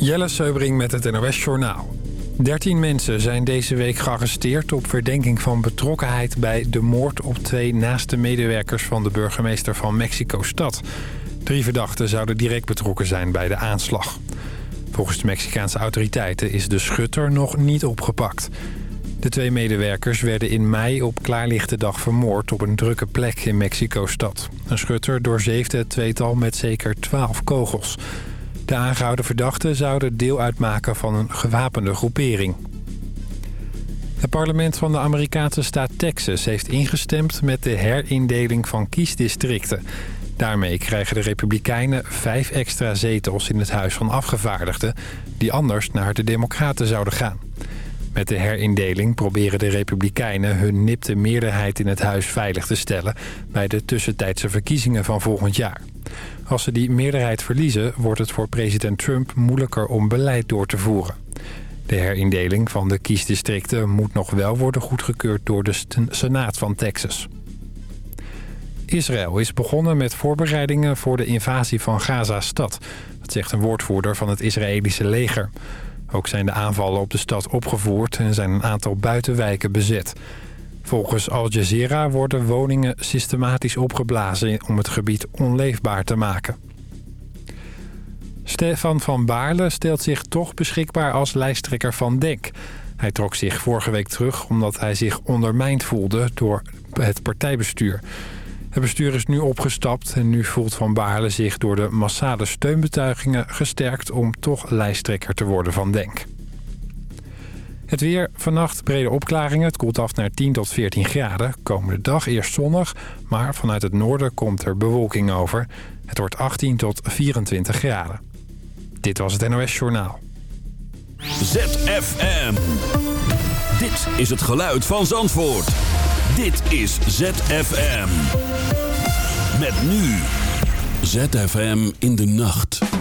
Jelle Seubring met het NOS Journaal. 13 mensen zijn deze week gearresteerd op verdenking van betrokkenheid... bij de moord op twee naaste medewerkers van de burgemeester van Mexico-stad. Drie verdachten zouden direct betrokken zijn bij de aanslag. Volgens de Mexicaanse autoriteiten is de schutter nog niet opgepakt. De twee medewerkers werden in mei op klaarlichte dag vermoord... op een drukke plek in Mexico-stad. Een schutter doorzeefde het tweetal met zeker 12 kogels... De aangehouden verdachten zouden deel uitmaken van een gewapende groepering. Het parlement van de Amerikaanse staat Texas heeft ingestemd met de herindeling van kiesdistricten. Daarmee krijgen de Republikeinen vijf extra zetels in het Huis van Afgevaardigden... die anders naar de Democraten zouden gaan. Met de herindeling proberen de Republikeinen hun nipte meerderheid in het huis veilig te stellen... bij de tussentijdse verkiezingen van volgend jaar. Als ze die meerderheid verliezen, wordt het voor president Trump moeilijker om beleid door te voeren. De herindeling van de kiesdistricten moet nog wel worden goedgekeurd door de Senaat van Texas. Israël is begonnen met voorbereidingen voor de invasie van Gaza-stad. Dat zegt een woordvoerder van het Israëlische leger. Ook zijn de aanvallen op de stad opgevoerd en zijn een aantal buitenwijken bezet. Volgens Al Jazeera worden woningen systematisch opgeblazen om het gebied onleefbaar te maken. Stefan van Baarle stelt zich toch beschikbaar als lijsttrekker van DENK. Hij trok zich vorige week terug omdat hij zich ondermijnd voelde door het partijbestuur. Het bestuur is nu opgestapt en nu voelt Van Baarle zich door de massale steunbetuigingen gesterkt om toch lijsttrekker te worden van DENK. Het weer, vannacht brede opklaringen. Het koelt af naar 10 tot 14 graden. Komende dag eerst zonnig, maar vanuit het noorden komt er bewolking over. Het wordt 18 tot 24 graden. Dit was het NOS Journaal. ZFM. Dit is het geluid van Zandvoort. Dit is ZFM. Met nu. ZFM in de nacht.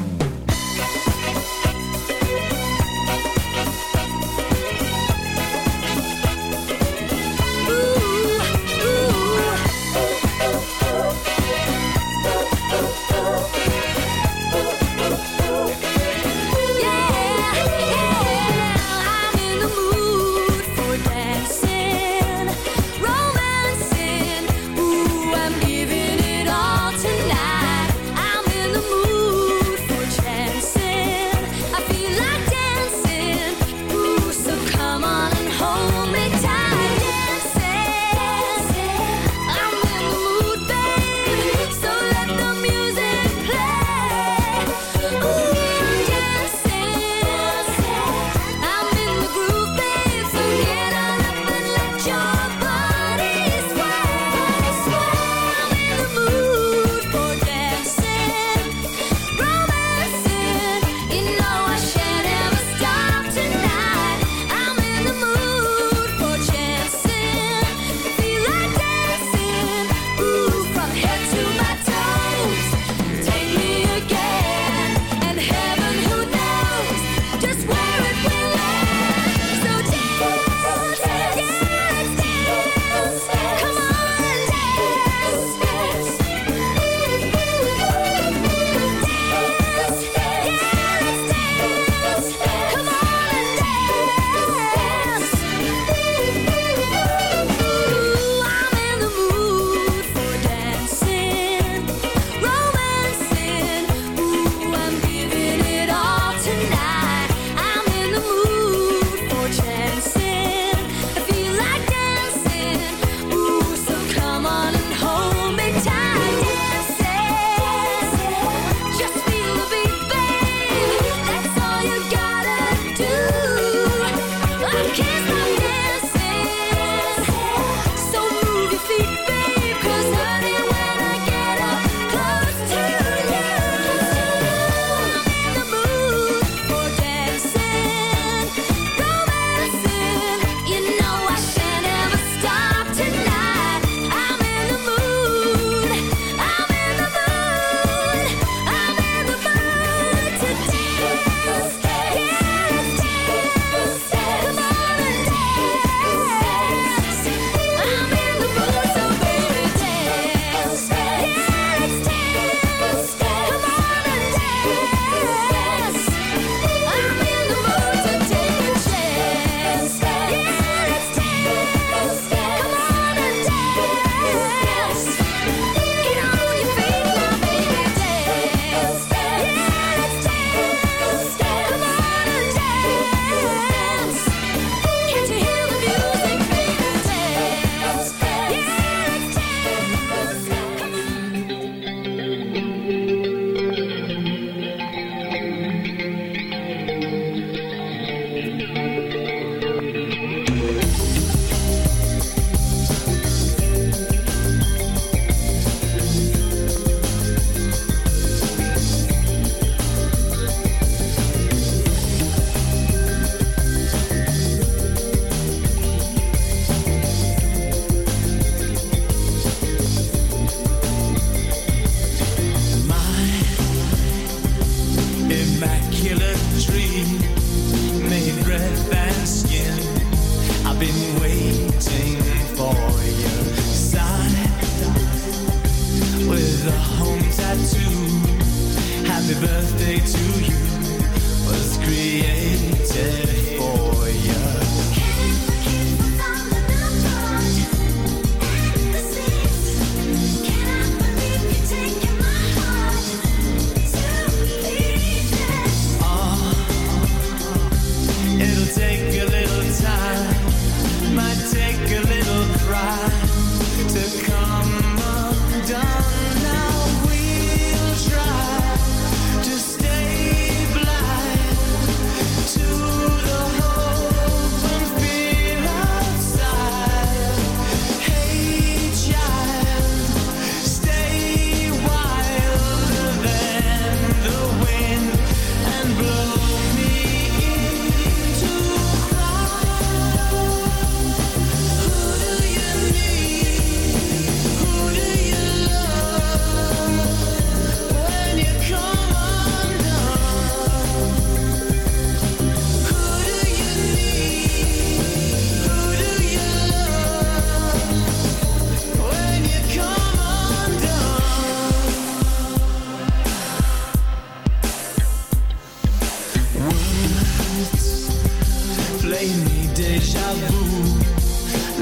Play me deja vu,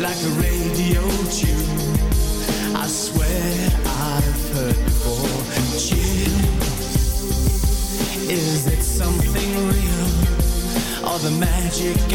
like a radio tune. I swear I've heard before. Chill, is it something real or the magic?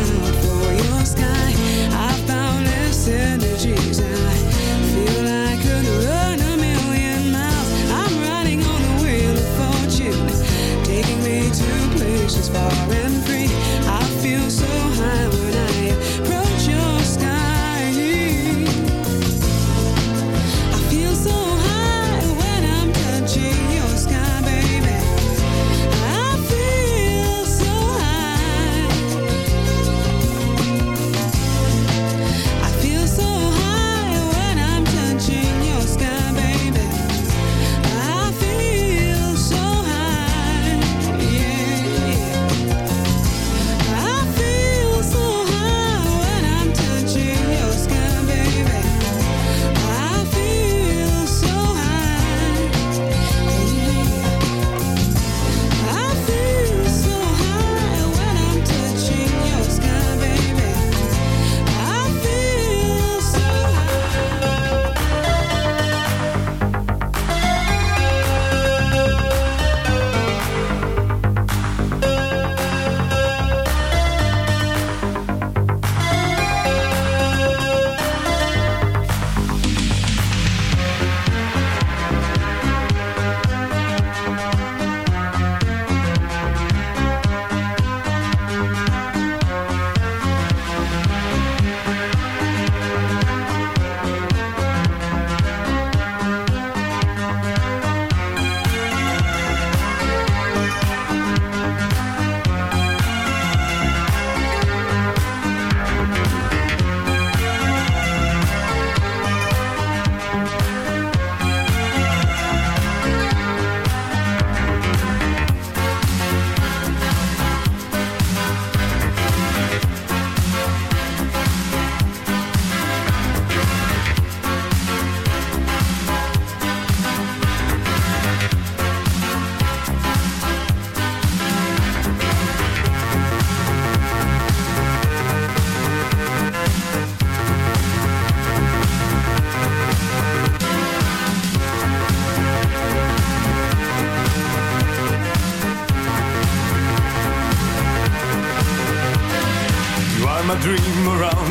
reach as far as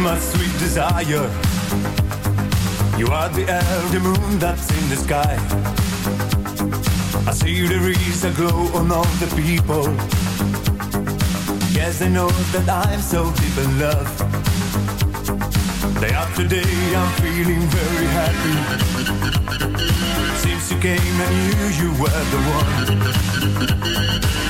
my sweet desire. You are the elder moon that's in the sky. I see there is a glow on all the people. Yes, they know that I'm so deep in love. Day after day, I'm feeling very happy. Since you came, I knew you were the one.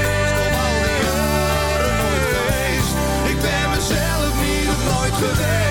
today.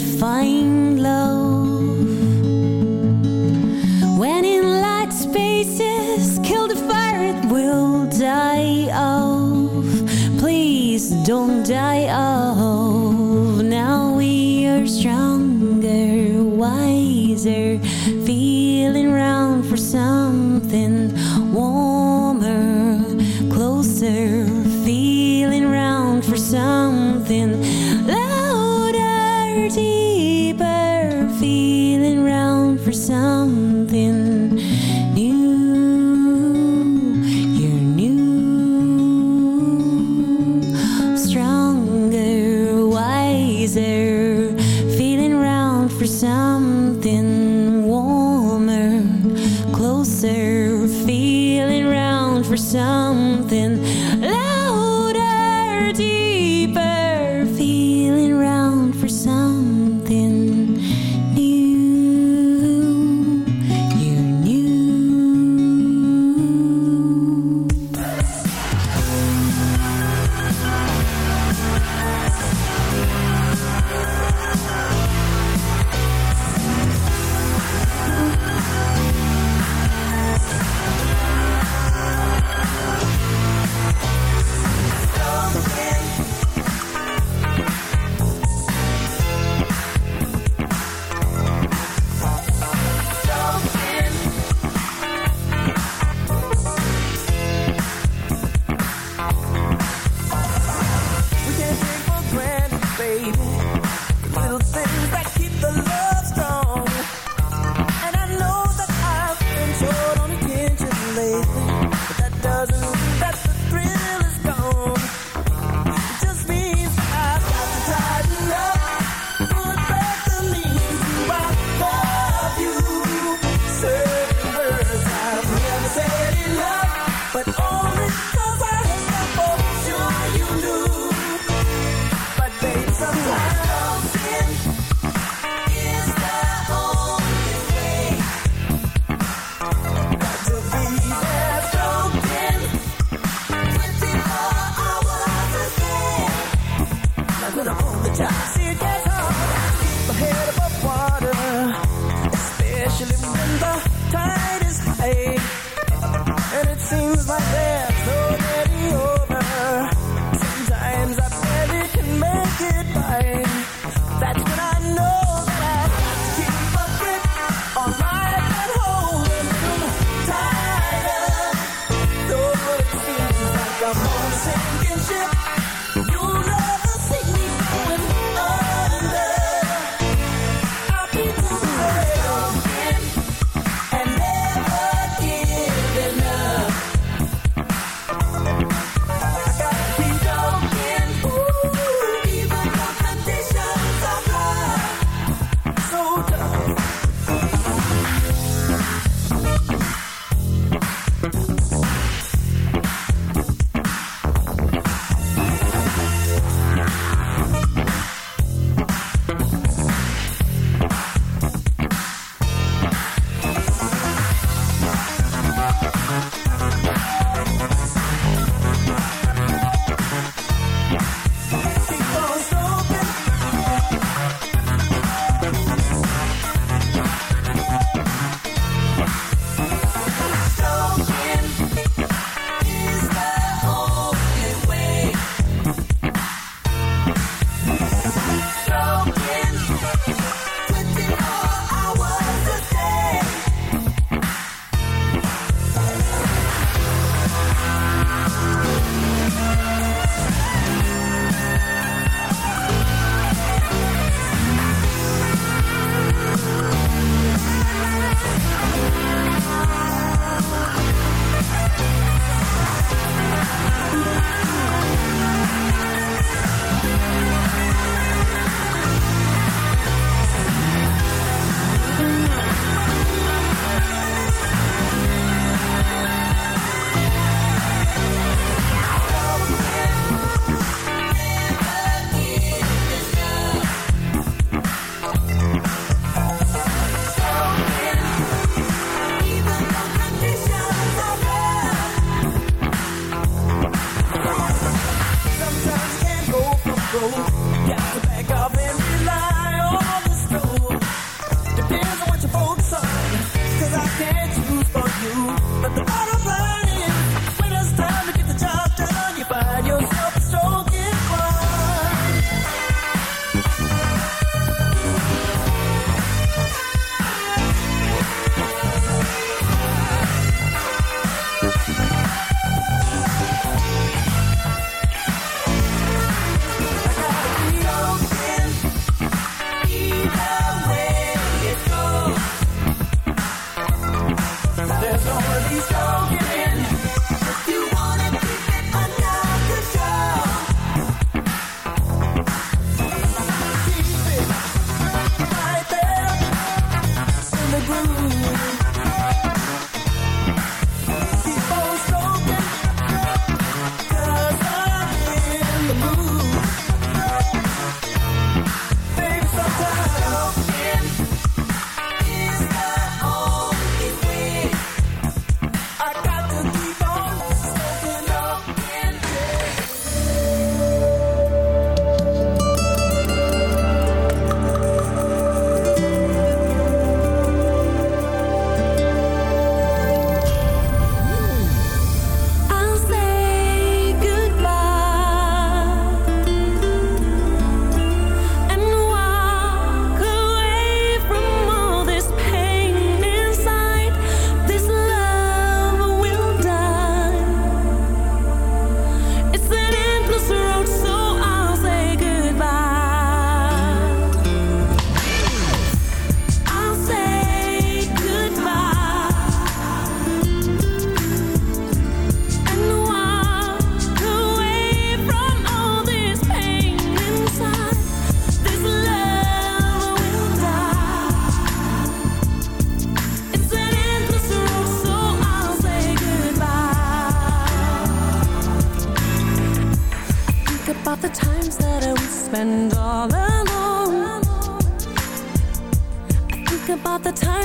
find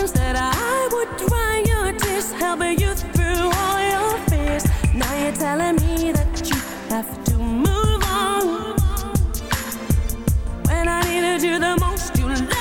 times that I would dry your tears, helping you through all your fears. Now you're telling me that you have to move on. When I needed you the most, you let